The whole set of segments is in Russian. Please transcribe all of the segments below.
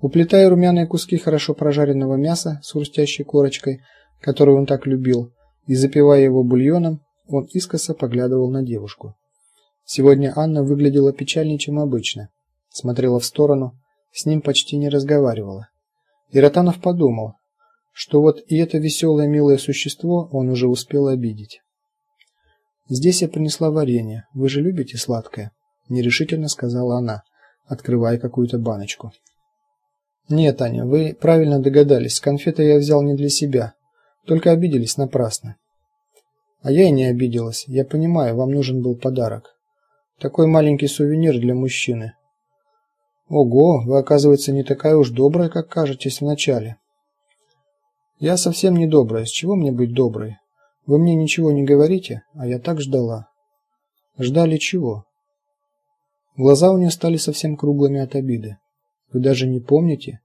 Уплетая румяные куски хорошо прожаренного мяса с хрустящей корочкой, которую он так любил, и запивая его бульоном, он искоса поглядывал на девушку. Сегодня Анна выглядела печальнее, чем обычно. Смотрела в сторону, с ним почти не разговаривала. И Ротанов подумал, что вот и это веселое, милое существо он уже успел обидеть. Здесь я принесла варенье. Вы же любите сладкое, нерешительно сказала она, открывая какую-то баночку. Нет, Аня, вы правильно догадались. Конфеты я взял не для себя. Только обиделись напрасно. А я и не обиделась. Я понимаю, вам нужен был подарок. Такой маленький сувенир для мужчины. Ого, вы, оказывается, не такая уж добрая, как кажетесь вначале. Я совсем не добрая. С чего мне быть доброй? Вы мне ничего не говорите, а я так ждала. Ждали чего? Глаза у нее стали совсем круглыми от обиды. Вы даже не помните?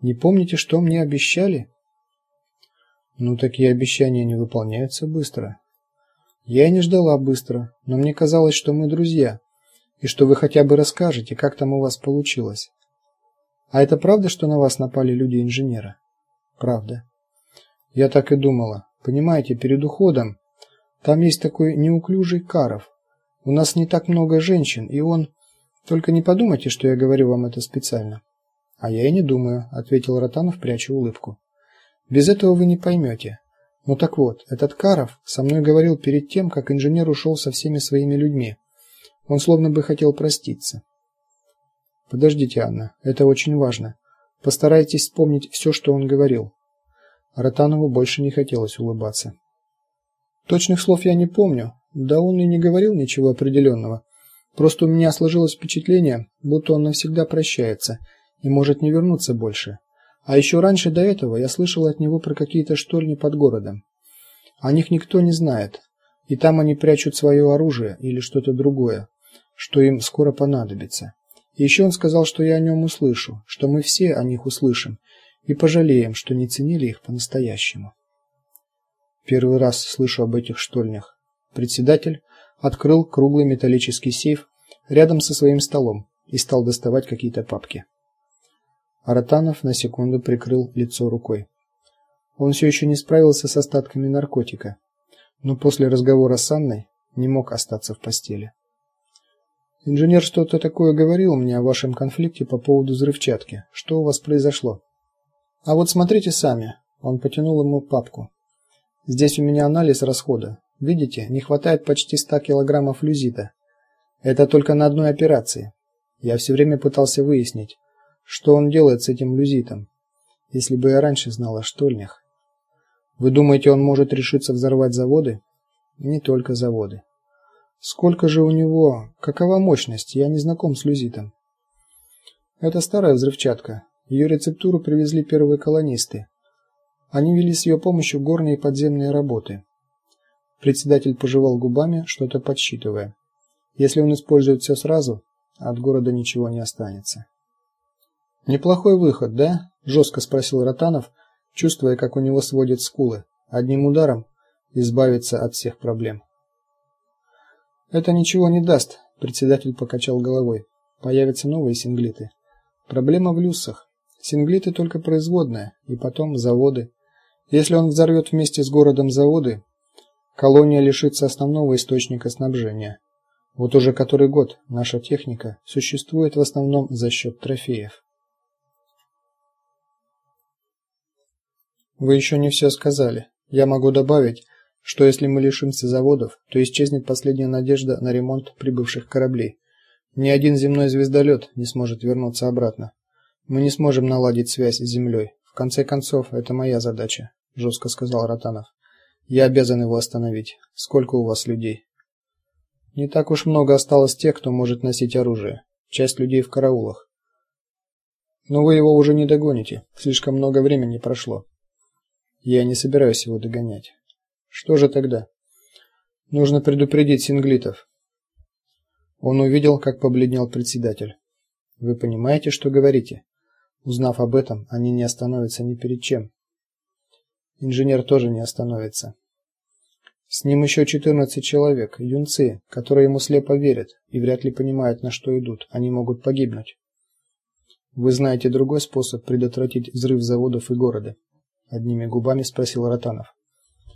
Не помните, что мне обещали? Ну такие обещания не выполняются быстро. Я и не ждала быстро, но мне казалось, что мы друзья, и что вы хотя бы расскажете, как там у вас получилось. А это правда, что на вас напали люди инженера? Правда. Я так и думала. Понимаете, перед уходом там есть такой неуклюжий Каров. У нас не так много женщин, и он Только не подумайте, что я говорю вам это специально. А я и не думаю, ответил Ротанов, пряча улыбку. Без этого вы не поймете. Ну так вот, этот Каров со мной говорил перед тем, как инженер ушел со всеми своими людьми. Он словно бы хотел проститься. Подождите, Анна, это очень важно. Постарайтесь вспомнить все, что он говорил. Ротанову больше не хотелось улыбаться. Точных слов я не помню, да он и не говорил ничего определенного. Просто у меня сложилось впечатление, будто он навсегда прощается и может не вернуться больше. А еще раньше до этого я слышал от него про какие-то штольни под городом. О них никто не знает, и там они прячут свое оружие или что-то другое, что им скоро понадобится. И еще он сказал, что я о нем услышу, что мы все о них услышим и пожалеем, что не ценили их по-настоящему. Первый раз слышу об этих штольнях. Председатель открыл круглый металлический сейф рядом со своим столом и стал доставать какие-то папки. Аратанов на секунду прикрыл лицо рукой. Он все еще не справился с остатками наркотика, но после разговора с Анной не мог остаться в постели. Инженер что-то такое говорил мне о вашем конфликте по поводу взрывчатки. Что у вас произошло? А вот смотрите сами. Он потянул ему папку. Здесь у меня анализ расхода. Видите, не хватает почти 100 килограммов люзита. Это только на одной операции. Я все время пытался выяснить, что он делает с этим люзитом. Если бы я раньше знал о штольнях. Вы думаете, он может решиться взорвать заводы? Не только заводы. Сколько же у него? Какова мощность? Я не знаком с люзитом. Это старая взрывчатка. Ее рецептуру привезли первые колонисты. Они вели с ее помощью горные и подземные работы. Председатель пожевал губами, что-то подсчитывая. Если он использует все сразу, от города ничего не останется. Неплохой выход, да? жестко спросил Ротанов, чувствуя, как у него сводят скулы. Одним ударом избавиться от всех проблем. Это ничего не даст, председатель покачал головой. Появятся новые синглиты. Проблема в люсах. Синглиты только производная, и потом заводы. Если он взорвет вместе с городом заводы, колония лишится основного источника снабжения. Вот уже который год наша техника существует в основном за счет трофеев. Вы еще не все сказали. Я могу добавить, что если мы лишимся заводов, то исчезнет последняя надежда на ремонт прибывших кораблей. Ни один земной звездолет не сможет вернуться обратно. Мы не сможем наладить связь с землей. В конце концов, это моя задача, жестко сказал Ротанов. Я обязан его остановить. Сколько у вас людей? Не так уж много осталось тех, кто может носить оружие. Часть людей в караулах. Но вы его уже не догоните. Слишком много времени прошло. Я не собираюсь его догонять. Что же тогда? Нужно предупредить синглитов. Он увидел, как побледнел председатель. Вы понимаете, что говорите? Узнав об этом, они не остановятся ни перед чем. Инженер тоже не остановится. С ним еще 14 человек, юнцы, которые ему слепо верят и вряд ли понимают, на что идут. Они могут погибнуть. Вы знаете другой способ предотвратить взрыв заводов и города? Одними губами спросил Ротанов.